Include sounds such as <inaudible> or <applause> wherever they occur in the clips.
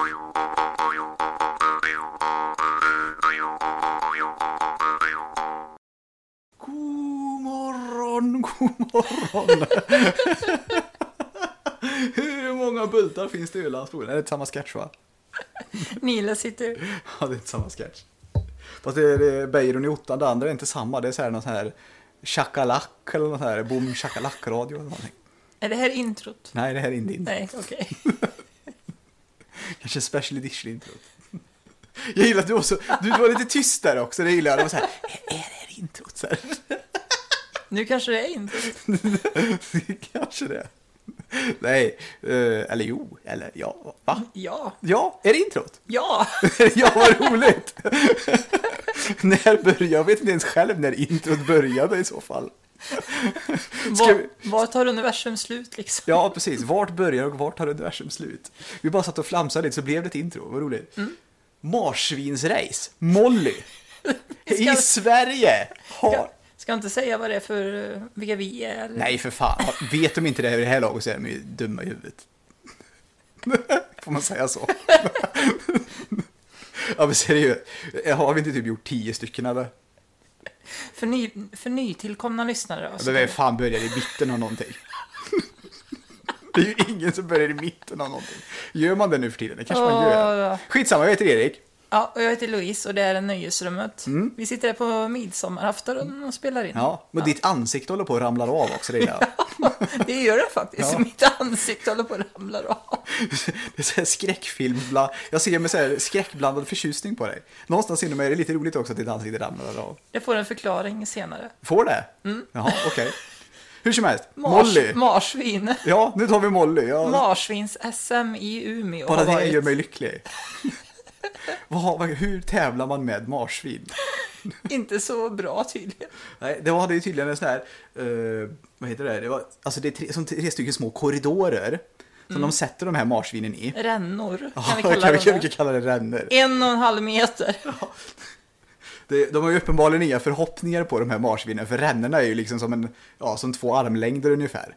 God morgon, god morgon. <laughs> Hur många bultar finns det i Ölandsbron? Är det inte samma sketch va? Nile sitter... <laughs> Ja, det är inte samma sketch. Fast det är, det är Beiron i ottan, det andra är inte samma. Det är så här någon sån här chakalak eller någon sån här boom chakalak radio eller någonting. Är det här introt? Nej, det här är inte in. Nej, okej. <laughs> Kanske special edition introt. Jag gillar att du var, så, du var lite tyst där också, det gillar jag. Det var så här, är det introt? Så här. Nu kanske det är introt. <laughs> Kanske det. Nej, eh, eller jo, eller ja, va? Ja. Ja, är det introt? Ja! <laughs> ja, vad roligt! <laughs> när började, jag vet inte ens själv när introt började i så fall. <laughs> Var, vi- var tar universum slut liksom? Ja, precis. Vart börjar och vart tar universum slut? Vi bara satt och flamsade lite så blev det ett intro, vad roligt. Marsvinsrace, Molly, <laughs> i Sverige har... Ska, ska jag inte säga vad det är för, eh, vilka vi är? Nej, för fan. Vet de inte det här i det här laget så är de ju dumma i huvudet. <laughs> Får man säga så? ja, men seriöst. Har vi inte typ gjort tio stycken eller? För, ny, för nytillkomna lyssnare. Alltså. men vem fan börjar i mitten av någonting? <laughs> Det är ju ingen som börjar i mitten av någonting. Gör man det nu för tiden? Det kanske man gör. Skitsamma, jag heter Erik. Ja, och jag heter Louise och det är Nöjesrummet. Vi sitter här på midsommarafton och spelar in. Mm. Ja, men ditt ansikte håller på att ramla av också. Det, är det. <laughs> Det gör det faktiskt. Ja. <laughs> Mitt ansikte håller på att ramla av. <laughs> det är så här skräckfilm. Jag ser med så här skräckblandad förtjusning på dig. Någonstans inom mig är det lite roligt också att ditt ansikte ramlar av. Jag får en förklaring senare. Får det? Jaha, okej. Hur som helst, Mars, Molly. Marsvin. Ja, nu tar vi Molly. Ja, Marsvins-SM i Umeå bara det varit. gör mig lycklig. Vad, hur tävlar man med marsvin? <laughs> Inte så bra tydligen. Nej, det hade ju tydligen en sån här, eh, vad heter det? det var, alltså det är tre, som tre stycken små korridorer som de sätter de här marsvinen i. Rännor kan Ja, vi kan kalla kan dem. vi kalla det rännor. En och en halv meter. Det, de har ju uppenbarligen inga förhoppningar på de här marsvinen för rännorna är ju liksom som, en, ja, som två armlängder ungefär.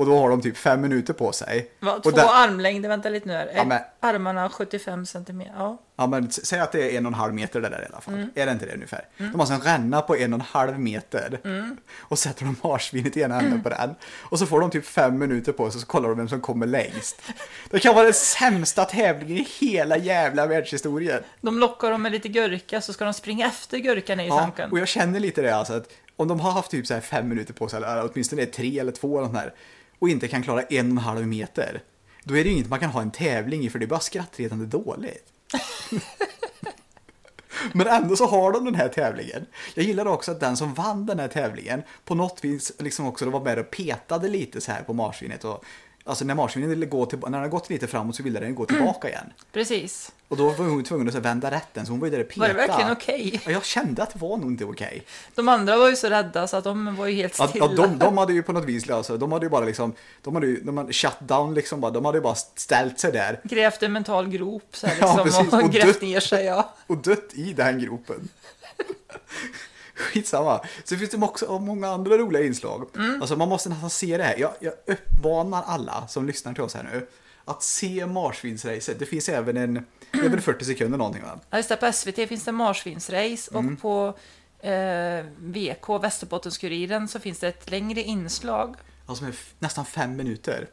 Och då har de typ fem minuter på sig. Va, två där- armlängder, vänta lite nu här. Är Ja, men- Armarna 75 centimeter. Ja. Ja men säg att det är en och en halv meter det där i alla fall. Mm. Är det inte det ungefär? De har alltså en ränna på en och en halv meter. Mm. Och sätter de marsvinet i ena änden på den. Och så får de typ fem minuter på sig och så kollar de vem som kommer längst. Det kan vara den sämsta tävlingen i hela jävla världshistorien. De lockar dem med lite gurka så ska de springa efter gurkan i Ja, sanken. och jag känner lite det alltså att om de har haft typ så här fem minuter på sig, eller åtminstone tre eller två eller sånt här, och inte kan klara en och en halv meter, då är det ju inget man kan ha en tävling i för det är bara skrattretande dåligt. <laughs> Men ändå så har de den här tävlingen. Jag gillar också att den som vann den här tävlingen på något vis liksom också var med och petade lite så här på marsvinet. Och, alltså när marsvinet ville gå till, när den har gått lite framåt så ville den gå tillbaka igen. Precis. Och då var hon tvungen att så vända rätten så hon var ju där och petade. Var det verkligen okej? Ja, jag kände att det var nog inte okej. De andra var ju så rädda så att de var ju helt Ja, stilla. ja, de, de hade ju på något vis, alltså, de hade ju bara liksom, de hade ju, de hade shut down liksom bara, de hade ju bara ställt sig där Grävt en mental grop så här, Ja, liksom, precis. och, Och grävt dött. ner sig. Ja. och dött i den gropen. <laughs> Skitsamma. Så finns det också många andra roliga inslag. Mm. Alltså man måste nästan se det här. Jag, jag uppmanar alla som lyssnar till oss här nu att se marsvinsracet. Det finns även en, det är väl 40 sekunder någonting va? Ja, just det, på SVT finns det marsvinsrace Mm. och på eh, VK, Västerbottens-Kuriren, så finns det ett längre inslag. Alltså med f- nästan fem minuter.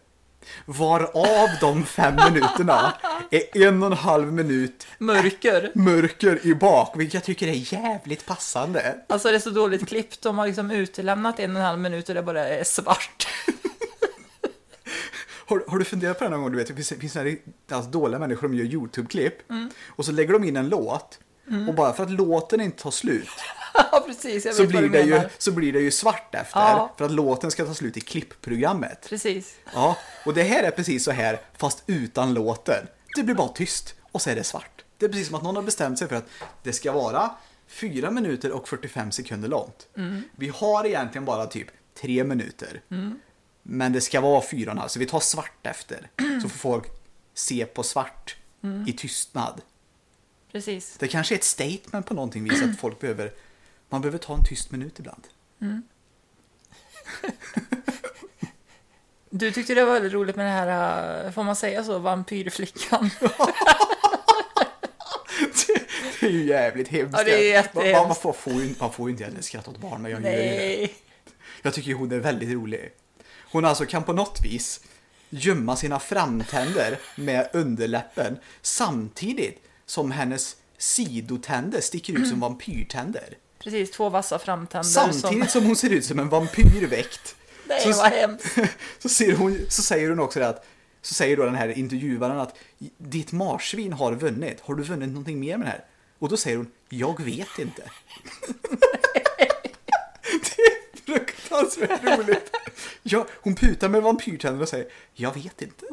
Varav de fem minuterna är en och en halv minut Mörker. mörker i bak, vilket jag tycker är jävligt passande. Alltså det är så dåligt klippt. De har liksom utelämnat en och en halv minut och det bara är svart. Har, har du funderat på det någon gång? Du vet, det finns, finns här, alltså, dåliga människor som gör YouTube-klipp och så lägger de in en låt och bara för att låten inte tar slut <laughs> precis. Jag så blir, det ju, menar. så blir det ju svart efter Ja. för att låten ska ta slut i klippprogrammet. Precis. Ja, och det här är precis så här fast utan låten. Det blir bara tyst och så är det svart. Det är precis som att någon har bestämt sig för att det ska vara 4 minuter och 45 sekunder långt. Vi har egentligen bara typ 3 minuter. Men det ska vara 4,5 så vi tar svart efter. Så får folk se på svart i tystnad. Precis. Det kanske är ett statement på någonting vis att <clears throat> folk behöver man behöver ta en tyst minut ibland. Du tyckte det var väldigt roligt med det här, eh, får man säga så, vampyrflickan? <laughs> Det är ju jävligt hemskt. Ja, det är jättehemskt. man, man, får, får ju, inte- man får ju inte skratta åt barn, men jag gör ju det. Nej. Jag tycker hon är väldigt rolig. Hon alltså kan på något vis gömma sina framtänder med underläppen samtidigt som hennes sidotänder sticker ut som <clears throat> vampyrtänder. Precis, två vassa framtänder Samtidigt som... som hon ser ut som en vampyrväkt. <laughs> Nej, så, vad hemskt. <laughs> så, ser hon, så säger hon också det att så säger då den här intervjuaren att ditt marsvin har vunnit. Har du vunnit någonting mer med det här? Och då säger hon, jag vet inte. <laughs> det är fruktansvärt roligt. Ja, hon putar med vampyrtänder och säger, jag vet inte.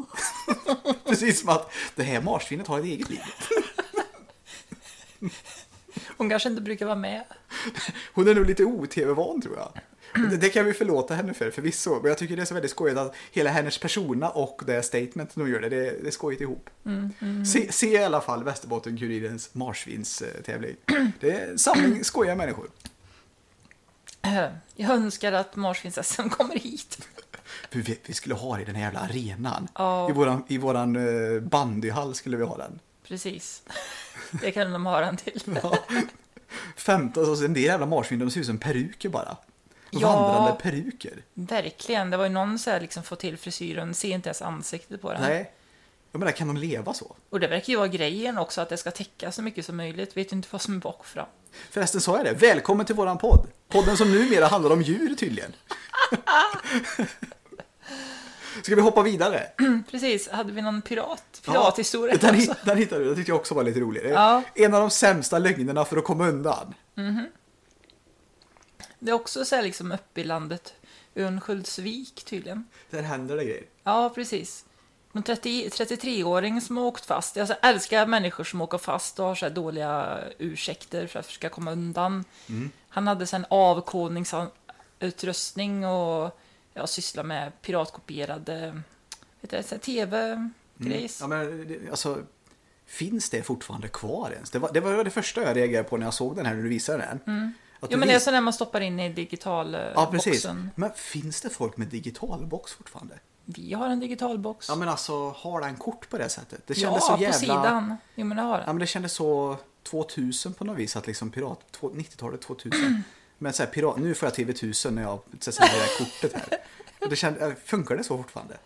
Precis som att det här marsvinet har ett eget liv. Hon kanske inte brukar vara med. Hon är nog lite o-tv-van tror jag. Det, det kan vi förlåta henne för förvisso. Men jag tycker det är så väldigt skojigt att hela hennes persona och det statement hon gör det, det, det är skojigt ihop. Se, se i alla fall Västerbotten-Kurirens marsvinstävling. Det är en samling skojiga människor. <clears throat> Jag önskar att marsvins-SM kommer hit. Vi, vi- skulle ha det i den här jävla arenan. Ja. I våran, i våran eh, bandyhall skulle vi ha den. Precis. Det kan de ha den till. Ja. 15, och så en del jävla marsvin, de ser ut som peruker bara. Ja. Vandrande peruker. Verkligen. Det var ju någon här liksom få till frisyren, ser inte ens ansiktet på den. Nej. Jag menar, kan de leva så? Och det verkar ju vara grejen också, att det ska täcka så mycket som möjligt. Vet inte vad som är bak och fram. Förresten sa jag det. Välkommen till våran podd. Podden som numera handlar om djur tydligen. <laughs> Ska vi hoppa vidare? <clears throat> Precis, hade vi någon pirat? Pirathistoria den, också? hit- den hittade du. Det tyckte jag också var lite rolig. Ja. En av de sämsta lögnerna för att komma undan. Det är också så här liksom uppe i landet. Örnsköldsvik tydligen. Där händer det grejer. Ja, precis. En 30 33-åring som har åkt fast. Jag älskar människor som åker fast och har så dåliga ursäkter för att försöka komma undan. Han hade sen avkodningsutrustning och ja, sysslar med piratkopierade tv-grejs. Ja, men, det- alltså, finns det fortfarande kvar ens? Det var, det var det första jag reagerade på när jag såg den här när du visade den. Att Jo, men det är så när man stoppar in i digital eh, Ja, precis. Men finns det folk med digitalbox fortfarande? Vi har en digital box. Ja, men alltså, har den kort på det sättet? Det Ja, kändes så jävla... på sidan. Jo, men det har Ja, den. men det kändes så 2000 på något vis, att liksom pirat, två- 90-talet 2000. <clears throat> Men så här, pirat, nu får jag TV1000 när jag sätter det här kortet här. Och det känd, äh, funkar det så fortfarande?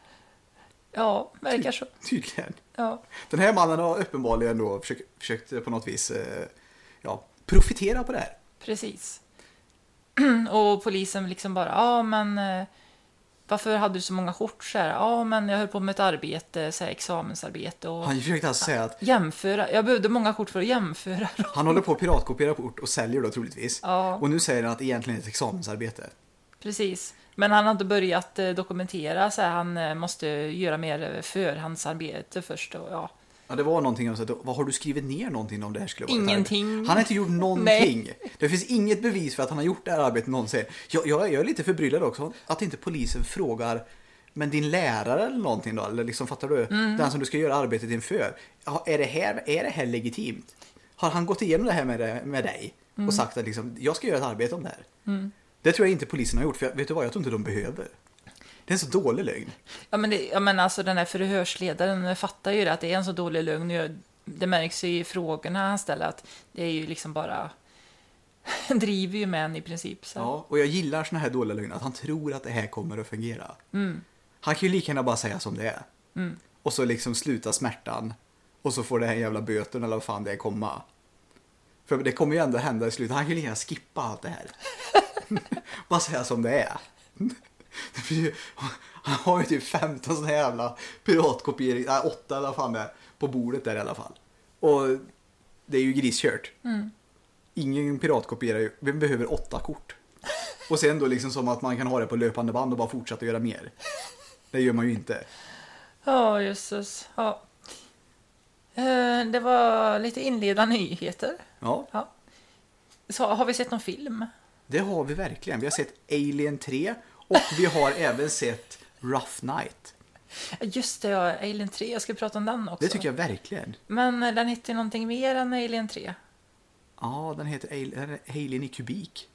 Ja, verkar så. Tydligen. Ja. Den här mannen har uppenbarligen då försökt, försökt på något vis eh, ja, profitera på det här. Precis. <clears throat> Och polisen liksom bara, ja men eh, varför hade du så många kort så här? Ja men jag höll på med ett arbete, så här, examensarbete och Han försökte alltså säga att jämföra. Jag behövde många kort för att jämföra. dem. han håller på att piratkopiera kort och säljer då troligtvis. Ja. Och nu säger han att det egentligen är ett examensarbete. Precis. Men han har inte börjat eh, dokumentera så här, han eh, måste göra mer eh, förhandsarbete först och ja. Ja, det var någonting om så att, vad har du skrivit ner någonting om det här skulle vara? Ingenting. Han har inte gjort <laughs> någonting. Det finns inget bevis för att han har gjort det här arbetet någonsin. Jag, jag, jag är lite förbryllad också att inte polisen frågar men din lärare eller någonting då, eller liksom fattar du? Mm. Den som du ska göra arbetet inför. Är det här, är det här legitimt? Har han gått igenom det här med, med dig Mm. och sagt att liksom, jag ska göra ett arbete om det här? Det tror jag inte polisen har gjort, för jag, vet du vad, jag tror inte de behöver. Det är en så dålig lögn. Ja men, det, ja, men alltså den här förhörsledaren fattar ju det, att det är en så dålig lögn. Det märks ju i frågorna han ställer att det är ju liksom bara... <laughs> driver ju med en i princip. Så. Ja, och jag gillar såna här dåliga lögner, att han tror att det här kommer att fungera. Mm. Han kan ju lika gärna bara säga som det är. Och så liksom sluta smärtan. Och så får det här jävla böten eller vad fan det är komma. För det kommer ju ändå hända i slutet. Han kan ju lika gärna skippa allt det här. <laughs> bara säga som det är. Han har ju typ 15 sådana jävla piratkopieringar, nej 8 eller fan det på bordet där i alla fall. Och det är ju griskört. Ingen piratkopierar ju, vi behöver åtta kort. Och sen då liksom som att man kan ha det på löpande band och bara fortsätta göra mer. Det gör man ju inte. Ja, jösses. Ja. Eh, Det var lite inledande nyheter. Ja, Ja. Så, har vi sett någon film? det har vi verkligen. Vi har sett Alien 3 och vi har även sett Rough Night. Just det, ja, Alien 3. Jag ska prata om den också. Det tycker jag verkligen. Men den heter någonting mer än Alien 3. Ja, den heter Alien i kubik.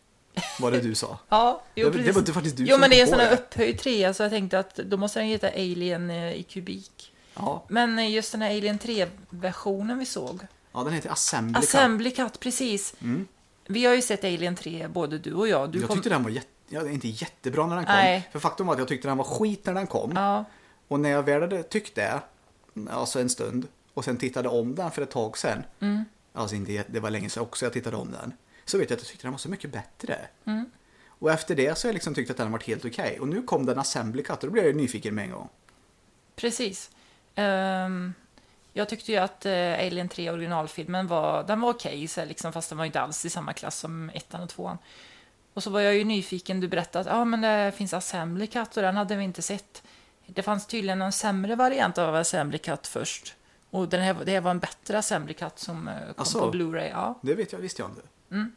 Vad det du sa. <laughs> Ja, jo, Det- det var inte faktiskt du Jo, som men det är en sån här upphöjd trea, så jag tänkte att då måste den heta Alien eh, i kubik. Ja, Men eh, just den här Alien 3-versionen vi såg. ja den heter Assembly Cut. Assembly Cut, precis. Vi har ju sett Alien 3, både du och jag. Du Jag kom... tyckte den var jätte, ja, inte jättebra när den kom. Nej. För faktum var att jag tyckte den var skit när den kom. Ja, Och när jag väl hade tyckt det, alltså en stund, och sen tittade om den för ett tag sen. Mm. Alltså inte, det var länge sedan också jag tittade om den. Så vet jag att jag tyckte den var så mycket bättre. Mm. Och efter det så har jag liksom tyckt att den har varit helt okej. Och nu kom den Assembly Cut och då blev jag ju nyfiken med en gång. precis. Ehm, jag tyckte ju att eh, Alien 3 originalfilmen var, den var okej, här liksom, fast den var inte alls i samma klass som ettan och tvåan. Och så var jag ju nyfiken, du berättade att ah, men det finns Assembly Cut och den hade vi inte sett. Det fanns tydligen en sämre variant av Assembly Cut först. Och den här, det här var en bättre Assembly Cut som eh, kom Asså? på Blu-ray. Ja. Det vet jag, visste jag inte. Mm.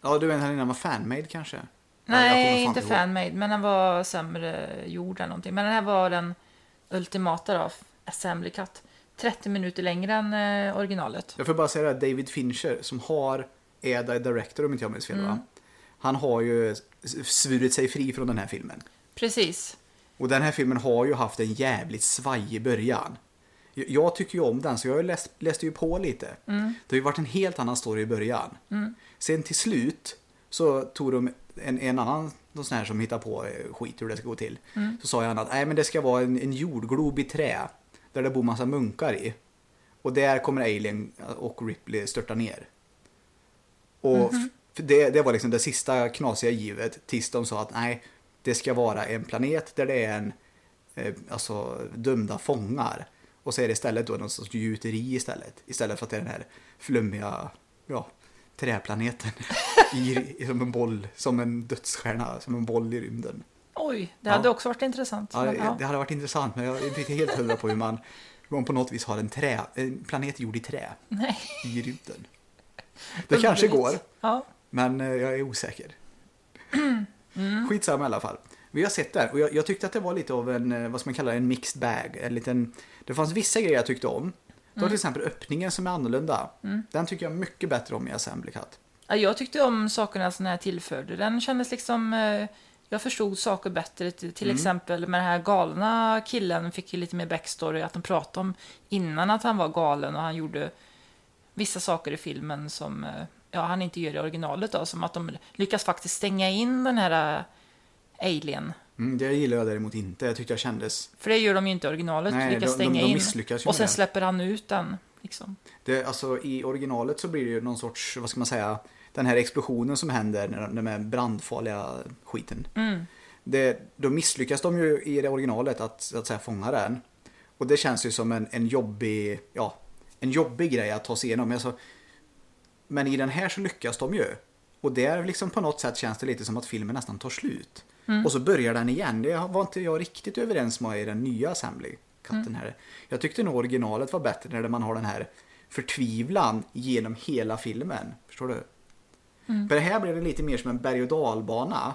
Ja, du menar den var fanmade kanske? Nej, fan inte fanmade, men den var sämre gjord eller någonting. Men den här var den ultimata då, Assembly Cut. 30 minuter längre än eh, originalet. Jag får bara säga det, här, David Fincher som har, är the director om inte jag minns fel Mm. va? Han har ju svurit sig fri från den här filmen. Precis. Och den här filmen har ju haft en jävligt svajig början. Jag- tycker ju om den så jag läst, läste ju på lite. Mm. Det har ju varit en helt annan story i början. Sen till slut så tog de en, en annan någon sån här som hittar på eh, skit hur det ska gå till. Mm. Så sa han att nej men det ska vara en, en jordglob i trä. Där det bor massa munkar i. Och där kommer Alien och Ripley störta ner. Och Mhm. F- det, det var liksom det sista knasiga givet tills de sa att nej, det ska vara en planet där det är en, eh, alltså dömda fångar. Och så är det istället då någon sorts gjuteri istället. Istället för att det är den här flummiga, ja, träplaneten. <laughs> I, som en boll, som en dödsstjärna, som en boll i rymden. Oj, det Ja. hade också varit intressant. Ja, men, ja. Det hade varit intressant men jag är inte helt hundra på hur man, hur man på något vis har en, trä, en planet gjord i trä Nej. i rymden. <laughs> Det kanske går. Ja. Men eh, jag är osäker. <clears throat> Mm. Skitsamma i alla fall. Vi har sett det och jag, jag tyckte att det var lite av en, eh, vad ska man kalla det, en mixed bag. En liten, det fanns vissa grejer jag tyckte om. Det Mm. var till exempel öppningen som är annorlunda. Den tycker jag mycket bättre om i Assembly Cut. Ja, Jag tyckte om sakerna som här tillförde. Den kändes liksom... eh, Jag förstod saker bättre. Till, Mm. exempel med den här galna killen fick ju lite mer backstory. Att de pratade om innan att han var galen och han gjorde vissa saker i filmen som ja, han inte gör i originalet. Då, som att de lyckas faktiskt stänga in den här eh, alien. Mm, det gillar jag däremot inte. Jag tyckte jag kändes... För det gör de ju inte i originalet. Nej, lyckas de- de- stänga de in. misslyckas ju och sen släpper han ut den. Liksom. Det, alltså, I originalet så blir det ju någon sorts, vad ska man säga, den här explosionen som händer när de, med brandfarliga skiten. Mm. Det, då misslyckas de ju i det originalet att, att säga, fånga den. Och det känns ju som en, en jobbig, ja, en jobbig grej att ta sig igenom. Alltså, men i den här så lyckas de ju. Och där liksom på något sätt känns det lite som att filmen nästan tar slut. Och så börjar den igen. Det var inte jag riktigt överens med i den nya Assembly. Katten här. Jag tyckte nog originalet var bättre när man har den här förtvivlan genom hela filmen. Förstår du? För det här blev det lite mer som en berg och dalbana.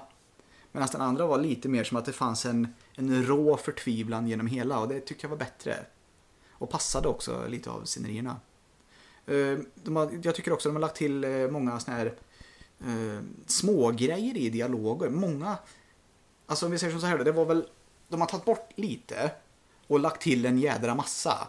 Medan den andra var lite mer som att det fanns en, en rå förtvivlan genom hela och det tyckte jag var bättre. Och passade också lite av scenerierna. Eh, har, jag tycker också att de har lagt till eh, många såna här eh, små grejer i dialoger. Många, alltså om vi säger så här, det var väl, de har tagit bort lite och lagt till en jädra massa.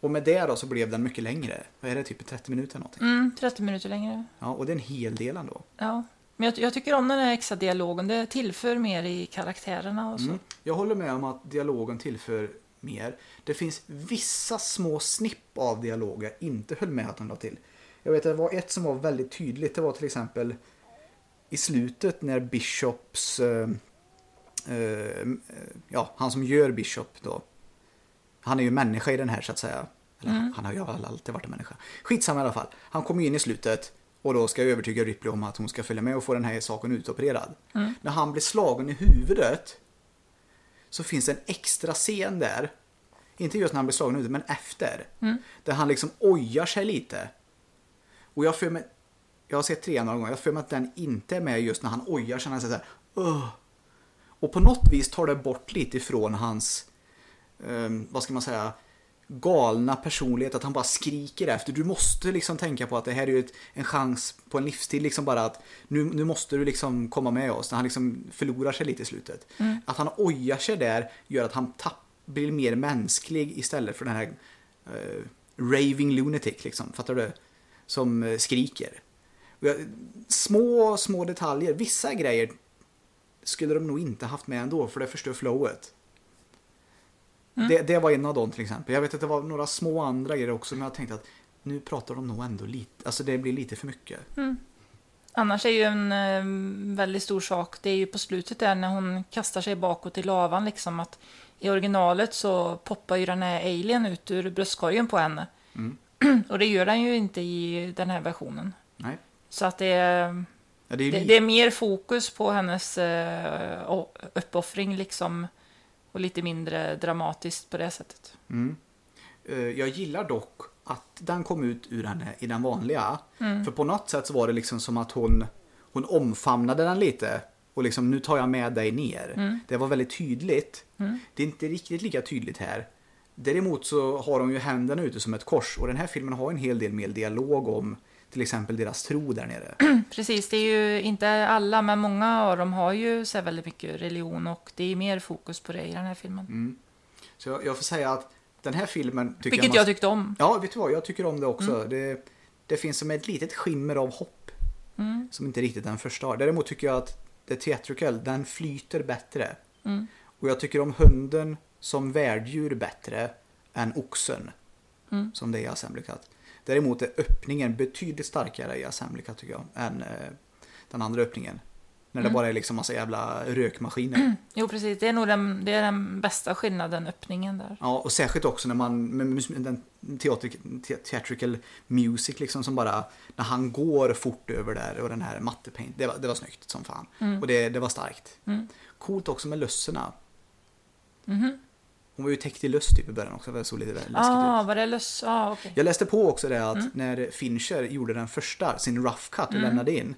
Och med det då så blev den mycket längre. Vad är det, typ 30 minuter någonting? Mm, 30 minuter längre. Ja, och det är en hel del ändå. Ja. Men jag, jag tycker om den här extra dialogen. Det tillför mer i karaktärerna och så. Mm. Jag håller med om att dialogen tillför mer. Det finns vissa små snipp av dialoger jag inte höll med att de la till. Jag vet att det var ett som var väldigt tydligt. Det var till exempel i slutet när Bishops, eh, eh, ja han som gör Bishop då. Han är ju människa i den här så att säga. Eller han har ju alltid varit en människa. Skitsamma i alla fall. Han kommer ju in i slutet och då ska jag övertyga Ripley om att hon ska följa med och få den här saken utopererad. När han blir slagen i huvudet så finns det en extra scen där. Inte just när han blir slagen huvudet, men efter. Där han liksom ojar sig lite. Och jag för mig, jag har sett trean några gånger, jag för mig att den inte är med just när han ojar sig. när Han säger så här, "Ugh." Och på något vis tar det bort lite ifrån hans, ehm, vad ska man säga, galna personlighet att han bara skriker efter. Du måste liksom tänka på att det här är ju ett, en chans på en livstid. Liksom bara att nu, nu måste du liksom komma med oss. När han liksom förlorar sig lite i slutet. Att han ojar sig där gör att han tapp, blir mer mänsklig istället för den här eh, raving lunatic liksom. Fattar du? Som eh, skriker. Jag, små, små detaljer. Vissa grejer skulle de nog inte haft med ändå för det förstör flowet. Det, det var en av dem till exempel. Jag vet att det var några små andra grejer också men jag tänkte att nu pratar de nog ändå lite, alltså det blir lite för mycket. Annars är ju en eh, väldigt stor sak, det är ju på slutet där när hon kastar sig bakåt i lavan liksom att i originalet så poppar ju den här alien ut ur bröstkorgen på henne. <clears throat> Och det gör den ju inte i den här versionen. Nej. Så att det är, Ja, det är det, det är mer fokus på hennes o- uppoffring liksom. Och lite mindre dramatiskt på det sättet. Eh, Jag gillar dock att den kom ut ur henne i den vanliga. Mm. För på något sätt så var det liksom som att hon, hon omfamnade den lite. Och liksom nu tar jag med dig ner. Mm. Det var väldigt tydligt. Det är inte riktigt lika tydligt här. Däremot så har de ju händerna ute som ett kors. Och den här filmen har en hel del mer dialog om till exempel deras tro där nere. <clears throat> Precis, det är ju inte alla, men många av dem har ju så väldigt mycket religion och det är mer fokus på det i den här filmen. Så jag, jag får säga att den här filmen tycker Vilket jag, jag tyckte om. Ja, vet du vad? Jag tycker om det också. Mm. Det, det finns som ett litet skimmer av hopp. Mm. Som inte riktigt den första har. Däremot tycker jag att The Theatrical, den flyter bättre. Mm. Och jag tycker om hunden som värddjur bättre än oxen. Mm. Som det är i Assembly Cut. Däremot är öppningen betydligt starkare i Assembly Cut tycker jag. Än eh, den andra öppningen. När Mm. det bara är liksom massa jävla rökmaskiner. <clears throat> Jo, precis. Det är nog den, det är den bästa skillnaden, öppningen där. Ja, och särskilt också när man, med den te- theatrical music liksom som bara, när han går fort över där och den här mattepaint, det var, det var snyggt som fan. Och det, det var starkt. Mm. Coolt också med lösserna. Mhm. Hon var ju täckt i löss typ i början också, det såg lite läskigt Ah, ut. var det löss? Ah, okej. Jag läste på också det att Mm. när Fincher gjorde den första, sin rough cut och lämnade in,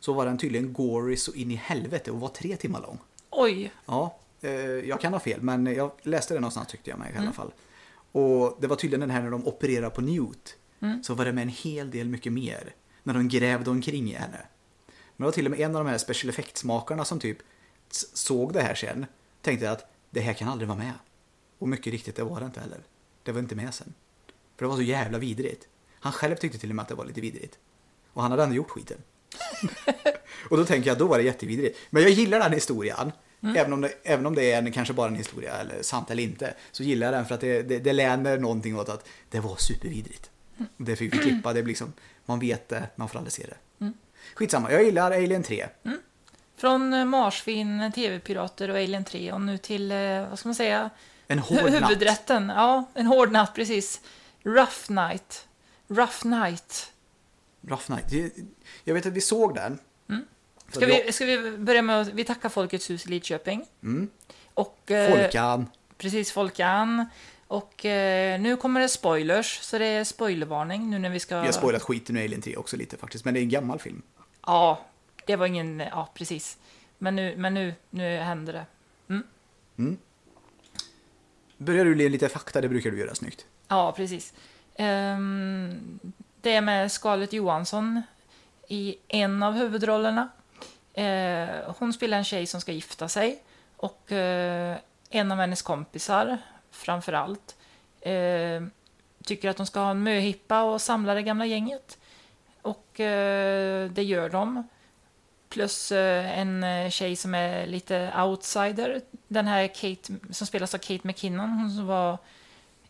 så var den tydligen gory så in i helvete och var tre timmar lång. Oj. Ja, eh, jag kan ha fel, men jag läste det någonstans tyckte jag mig i alla fall. Och det var tydligen den här när de opererar på Newt. Så var det med en hel del mycket mer. När de grävde omkring i henne. Men det var till och med en av de här special effects-makarna som typ såg det här sen. Tänkte att det här kan aldrig vara med. Och mycket riktigt, det var det inte heller. Det var inte med sen. För det var så jävla vidrigt. Han själv tyckte till och med att det var lite vidrigt. Och han hade ändå gjort skiten. <laughs> Och då tänker jag, då var det jättevidrigt. Men jag gillar den historien. Även, om det, även om det är en, kanske bara en historia, eller sant eller inte. Så gillar jag den för att det, det, det länder någonting åt att det var supervidrigt. Det fick vi klippa, det blir liksom, man vet det, man får aldrig se det. Skitsamma, jag gillar Alien 3. Från eh, marsvin, tv-pirater och Alien 3 och nu till, eh, vad ska man säga, En hård natt. huvudrätten. Ja, en hård natt, precis. Rough night. Rough night. Rough Night. Jag vet att vi såg den. Mm. Ska vi, ska vi börja med att vi tackar Folkets hus i Lidköping. Mm. Och, eh, Folkan. Precis, Folkan. Och eh, nu kommer det spoilers, så det är spoilervarning nu när vi ska... Vi har spoilat skiten i Alien 3 också lite faktiskt, men det är en gammal film. Ja, det var ingen... Ja, precis. Men nu, men nu, nu händer det. Börjar du ge lite fakta, det brukar du göra snyggt. Ja, precis. Um, det är med Scarlett Johansson i en av huvudrollerna. Uh, hon spelar en tjej som ska gifta sig och uh, en av hennes kompisar, framför allt, uh, eh, tycker att de ska ha en möhippa och samla det gamla gänget. Och det gör de. Plus en tjej som är lite outsider. Den här Kate, som spelas av Kate McKinnon, hon som var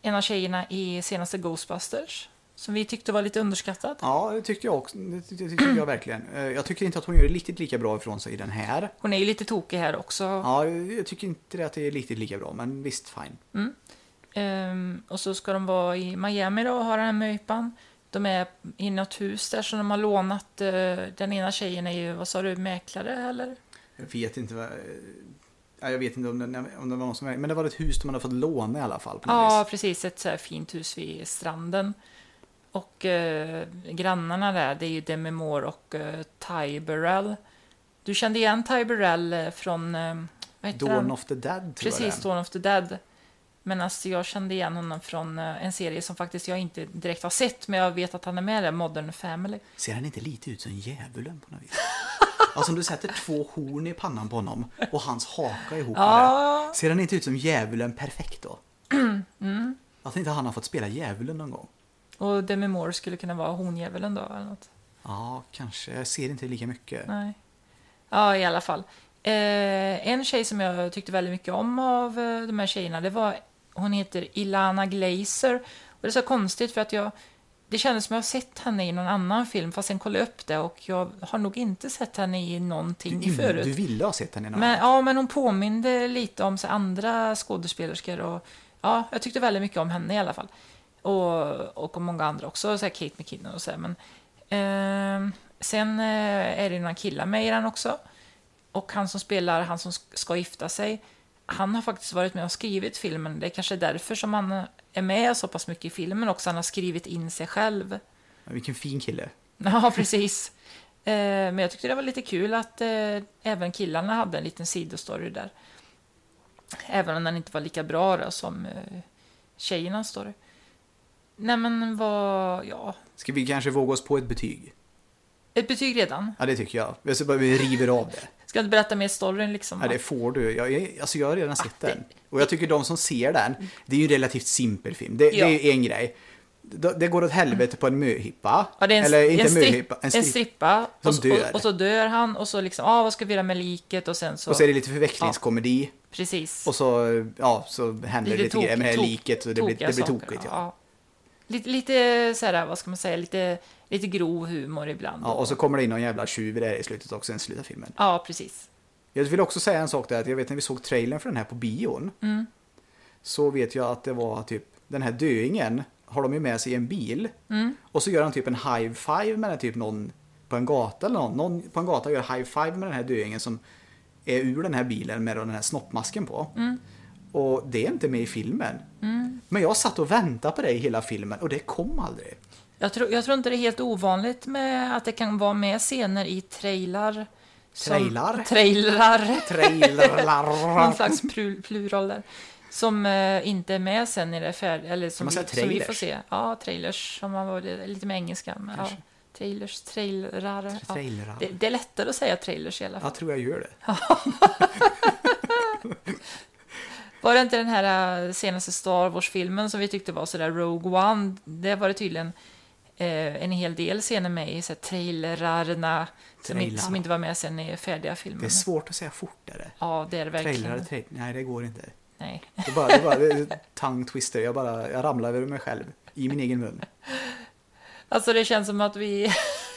en av tjejerna i senaste Ghostbusters. Som vi tyckte var lite underskattad. Ja, det tyckte jag också. Det ty- det tycker jag verkligen. Eh, Jag tycker inte att hon gör det riktigt lika bra ifrån sig i den här. Hon är ju lite tokig här också. Ja, jag tycker inte att det är riktigt lika bra, men visst fine. Ehm, och så ska de vara i Miami då och ha den här möhippan. De är i något hus där som de har lånat. eh, den ena tjejen är ju, vad sa du, mäklare eller? Jag vet inte vad... Ja, jag vet inte om det, om det var någon som... Men det var ett hus de hade fått låna i alla fall. Ja, precis. Ett så fint hus vid stranden. Och eh, grannarna där, det är ju Demi Moore och eh, Ty Burrell. Du kände igen Ty Burrell eh, från... Eh, vad heter Dawn han? of the Dead tror Precis, jag. Dawn of the Dead. Men alltså, jag kände igen honom från eh, en serie som faktiskt jag inte direkt har sett, men jag vet att han är med där, Modern Family. Ser han inte lite ut som djävulen på något vis? <laughs> Alltså om du sätter två horn i pannan på honom och hans haka ihop med Ja. det. Ser han inte ut som djävulen perfekt då? Att inte han har fått spela djävulen någon gång? Och Demi Moore skulle kunna vara hondjävulen då, eller något. Ja, kanske. Jag ser inte lika mycket. Nej. Ja, i alla fall. Eh, en tjej som jag tyckte väldigt mycket om av eh, de här tjejerna, det var, hon heter Ilana Glazer. Och det är så konstigt för att jag, det kändes som jag har sett henne i någon annan film, fast sen kollade jag upp det och jag har nog inte sett henne i någonting Du, förut. du ville ha sett henne i någon Men, ja, men hon påminde lite om så andra skådespelerskor och ja, jag tyckte väldigt mycket om henne i alla fall. Och, och om många andra också, så Kate McKinnon och så här, men ehm, Sen eh, är det några killar med i den också. Och han som spelar, han som ska gifta sig, han har faktiskt varit med och skrivit filmen. Det är kanske därför som han är med så pass mycket i filmen också. Han har skrivit in sig själv. Vilken fin kille. <laughs> Ja, precis. Eh, men jag tyckte det var lite kul att eh, även killarna hade en liten sidostory där. Även om den inte var lika bra då, som eh, tjejernas story. Nej, men vad... Ja. Ska vi kanske våga oss på ett betyg? Ett betyg redan. Ja, det tycker jag. Jag ska bara, vi river av det. Ska jag inte berätta mer storyn liksom? Ja, det får du. Jag, jag, alltså jag har redan sett den. Och jag tycker de som ser den, det är ju en relativt simpel film. Det, Ja. det är en grej. Det går åt helvete på en möhippa. Ja, en, Eller inte en, möhippa, strip, en strippa. Som och, dör. Och, och så dör han och så liksom, ah, vad ska vi göra med liket? Och sen så... Och så är det lite förväxlingskomedi. Precis. Och så, ja, så händer det lite tok- grejer med tok- liket. Och det blir, det blir tokigt. Ja. Lite, lite så här, vad ska man säga, lite, lite grov humor ibland. Ja, och så kommer det in någon jävla tjuv där i slutet också, sen slutar filmen. Ja, precis. Jag vill också säga en sak där, att jag vet när vi såg trailern för den här på bion. Mm. Så vet jag att det var typ, den här döingen har de ju med sig i en bil. Mm. Och så gör han typ en high five med den typ någon på en gata eller någon. Någon på en gata gör high five med den här döingen som är ur den här bilen med den här snoppmasken på. Mm. Och det är inte med i filmen. Men jag satt och väntade på i hela filmen och det kom aldrig. Jag tror, jag tror inte det är helt ovanligt med att det kan vara med scener i trailar. som- Trailar? Trailrar. <laughs> <laughs> Någon Trailar. slags plu- plural där. Som eh, inte är med sen i det färdiga, eller som säga som vi får se. Ja, trailers, som man var lite, med engelska. Men, ja, trailers, trailrar. Ja. Trailrar. Det, det är lättare att säga trailers i alla fall. Jag tror jag gör det. <laughs> Var det inte den här eh, senaste Star Wars-filmen som vi tyckte var sådär Rogue One? Det var det tydligen eh, en hel del scener med i så här, trailrarna som, in, Trailar. som inte var med sen i färdiga filmen. Det är svårt att säga fortare. Ja, det är det verkligen. Trailar, tra- nej det går inte. Nej. Det är bara, det är bara det är tongue twister. Jag, bara, jag ramlar över mig själv. I min egen mun. <laughs> Alltså det känns som att vi...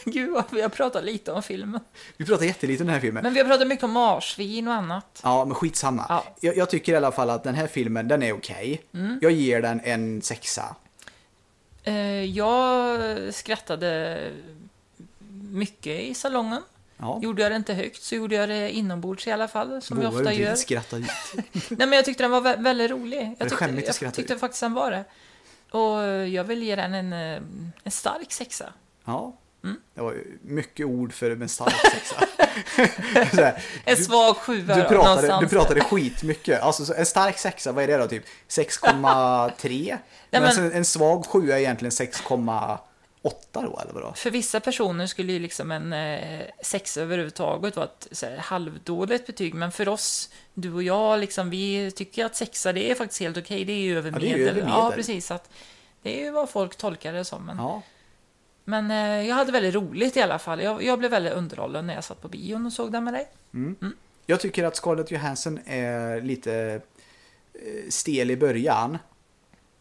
Gud, vi har pratat lite om filmen. Vi pratar jättelite om den här filmen. Men vi har pratat mycket om marsvin och annat. Ja, men skitsamma. Ja. Jag, jag tycker i alla fall att den här filmen, den är okej. Mm. Jag ger den en sexa. Eh, jag skrattade mycket i salongen. Ja. Gjorde jag det inte högt så gjorde jag det inombords i alla fall, som jag Vågar ofta du inte gör. skratta ut? <laughs> Nej, men jag tyckte den var vä- väldigt rolig. Jag tyckte, skratta jag tyckte faktiskt den var det. Och jag vill ge den en, eh, en stark sexa. Ja. Mm. Det var mycket ord för en stark sexa. <laughs> Här, En du, svag sjua du, då, pratade, någonstans du pratade skitmycket. Alltså så en stark sexa, vad är det då? Typ 6,3? men men- sen en svag sjua är egentligen 6,8 då, eller vadå? För vissa personer skulle ju liksom en eh, sexa överhuvudtaget vara ett så här, halvdåligt betyg. Men för oss, du och jag, liksom, vi tycker att sexa det är faktiskt helt okej. Det är ju över Ja, medel. ju över Ja, precis. Att det är ju vad folk tolkar det som. Men, Ja. Men eh, jag hade väldigt roligt i alla fall. Jag, jag blev väldigt underhållen när jag satt på bion och såg den med dig. Jag tycker att Scarlett Johansson är lite eh, stel i början.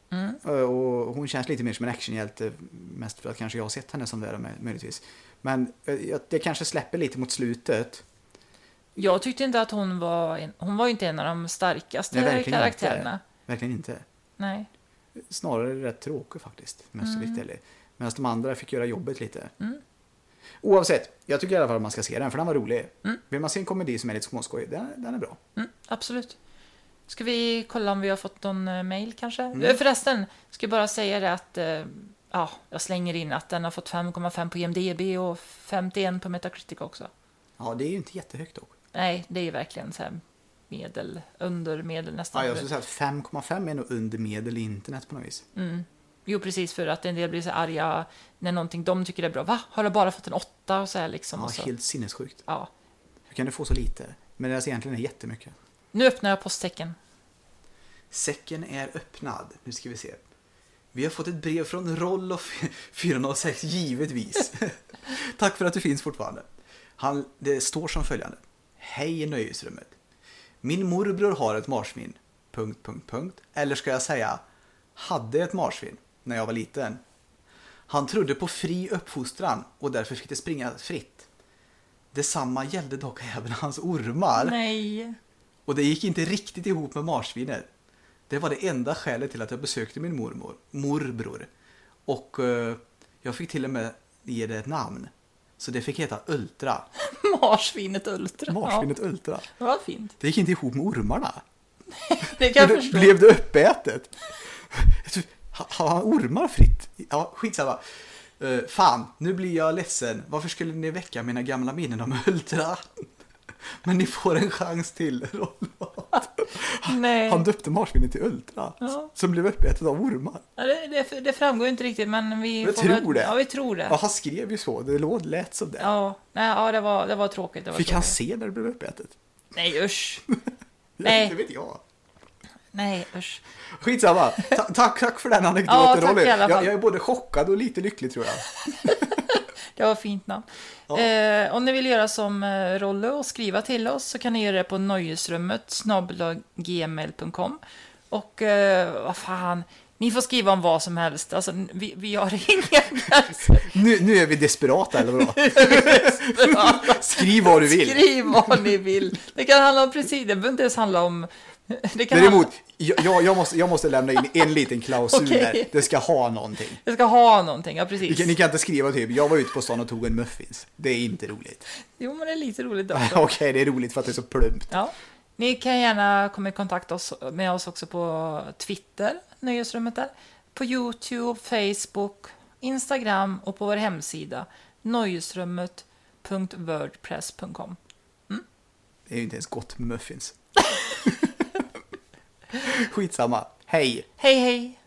Mm. Eh, Och hon känns lite mer som en actionhjälte. Mest för att kanske jag har sett henne som det, möj- möjligtvis. Men eh, det kanske släpper lite mot slutet. Jag tyckte inte att hon var... En, hon var inte en av de starkaste Nej, verkligen karaktärerna. inte. Verkligen inte. Nej. Snarare rätt tråkig faktiskt. Mest Mm. mm. Medan de andra fick göra jobbet lite. Mm. Oavsett, jag tycker i alla fall att man ska se den för den var rolig. Mm. Vill man se en komedi som är lite småskojig, den, den är bra. Mm, absolut. Ska vi kolla om vi har fått någon eh, mail kanske? Mm. Eh, Förresten, ska jag bara säga det att eh, ja, jag slänger in att den har fått 5,5 på IMDB och 51 på Metacritic också. Ja, det är ju inte jättehögt dock. Nej, det är ju verkligen så här medel, under medel nästan. Ja, jag skulle säga att 5,5 är nog under medel i internet på något vis. Jo, precis, för att en del blir så arga när någonting de tycker är bra. Va? Har du bara fått en åtta? Och så här liksom. Ja, och så. helt sinnessjukt. Ja. Hur kan du få så lite? Men det alltså egentligen är jättemycket. Nu öppnar jag postsäcken. Säcken är öppnad. Nu ska vi se. Vi har fått ett brev från Rollof 406, givetvis. <laughs> Tack för att du finns fortfarande. Han, det står som följande. Hej nöjesrummet. Min morbror har ett marsvin. Punkt, punkt, punkt. Eller ska jag säga, hade ett marsvin när jag var liten. Han trodde på fri uppfostran och därför fick det springa fritt. Detsamma gällde dock även hans ormar. Nej. Och det gick inte riktigt ihop med marsvinet. Det var det enda skälet till att jag besökte min mormor, morbror. Och eh, jag fick till och med ge det ett namn. Så det fick heta Ultra. Marsvinet <laughs> Ultra. Marsvinet Ultra. Ja, det var fint. Det gick inte ihop med ormarna. <laughs> Det kan jag förstå. Blev det uppätet? <laughs> Ha- Har han ormar fritt? Ja, skitsamma. Uh, fan, nu blir jag ledsen. Varför skulle ni väcka mina gamla minnen om Ultra? <laughs> Men ni får en chans till. <laughs> Nej. Han döpte marsvinet till Ultra. Ja. Som blev uppätet av ormar. Ja, det, det, det framgår inte riktigt, men vi Jag tror väl, det. Ja, vi tror det. Ja, han skrev ju så. Det låt, lät som det. Ja, nej, ja det, var, det var tråkigt. Det var Fick han tråkigt. se när det blev uppätet? Nej, usch. <laughs> Nej. Det vet jag. Nej, usch. Skitsamma. Ta tack, tack för den Ja, anekdoten tack Robin. i alla fall. Jag, jag är både chockad och lite lycklig tror jag. <laughs> Det var fint namn. Ja. Eh, om ni vill göra som eh, Rolle och skriva till oss så kan ni göra det på nöjesrummet gmail.com. Och eh, vad fan, ni får skriva om vad som helst. Alltså, vi, vi har <laughs> inga gränser. Nu, nu är vi desperata eller vadå? <laughs> Skriv vad du vill. Skriv vad ni vill. Det kan handla om precis, det behöver inte ens handla om... Det kan Däremot, jag, jag, måste, jag måste lämna in en liten klausul <laughs> Okej. där. Det ska ha någonting. det ska ha någonting, ja Ni precis. kan, ni kan inte skriva typ, jag var ute på stan och tog en muffins. Det är inte roligt. Jo, men det är lite roligt också. <laughs> Okej, det är roligt för att det är så plumpt. Ja. Ni kan gärna komma i kontakt oss, med oss också på Twitter, Nöjesrummet där, på YouTube, Facebook, Instagram och på vår hemsida nöjesrummet.wordpress.com. Det är ju inte ens gott med muffins. <laughs> Skitsamma. Hej! Hej hej!